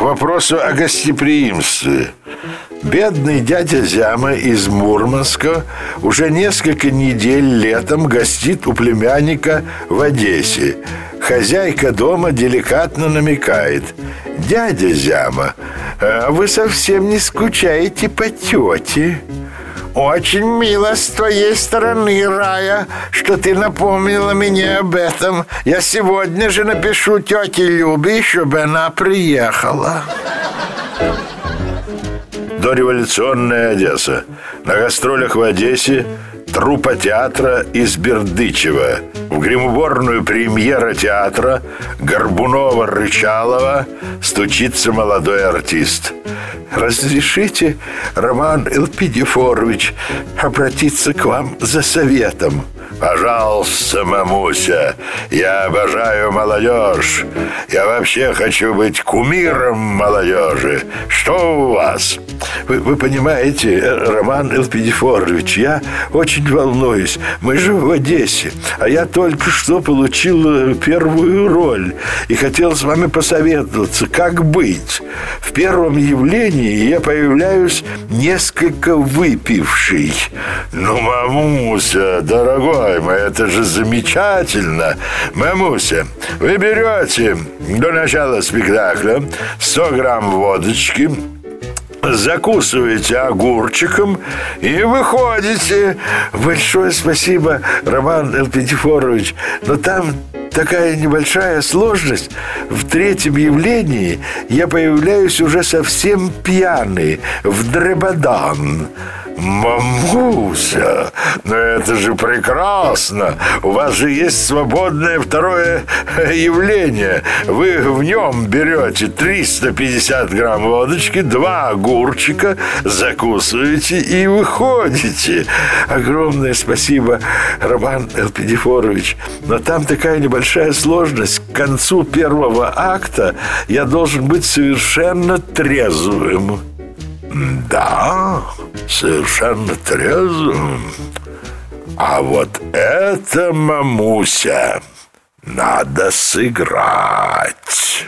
к вопросу о гостеприимстве. Бедный дядя Зяма из Мурманска уже несколько недель летом гостит у племянника в Одессе. Хозяйка дома деликатно намекает. «Дядя Зяма, а вы совсем не скучаете по тете?» Очень мило с твоей стороны, Рая, что ты напомнила мне об этом. Я сегодня же напишу тете Любе, чтобы она приехала. Дореволюционная Одесса. На гастролях в Одессе труппа театра из Бердычева. В гримуборную премьера театра Горбунова-Рычалова стучится молодой артист. Разрешите, Роман Элпидифорович, обратиться к вам за советом? Пожалуйста, мамуся, я обожаю молодежь. Я вообще хочу быть кумиром молодежи. Что у вас? Вы, вы понимаете, Роман Элпидифорович, я очень волнуюсь. Мы же в Одессе, а я только что получил первую роль и хотел с вами посоветоваться, как быть. В первом явлении я появляюсь несколько выпивший. Ну, мамуся, дорогой мой, это же замечательно. Мамуся, вы берете до начала спектакля 100 грамм водочки, закусываете огурчиком и выходите. Большое спасибо, Роман Элпетифорович. Но там такая небольшая сложность. В третьем явлении я появляюсь уже совсем пьяный, в дребодан. Мамуся, но это же прекрасно. У вас же есть свободное второе явление. Вы в нем берете 350 грамм водочки, два огурчика, закусываете и выходите. Огромное спасибо, Роман Элпидифорович. Но там такая небольшая сложность. К концу первого акта я должен быть совершенно трезвым. Да, совершенно трезвым. А вот это, мамуся, надо сыграть.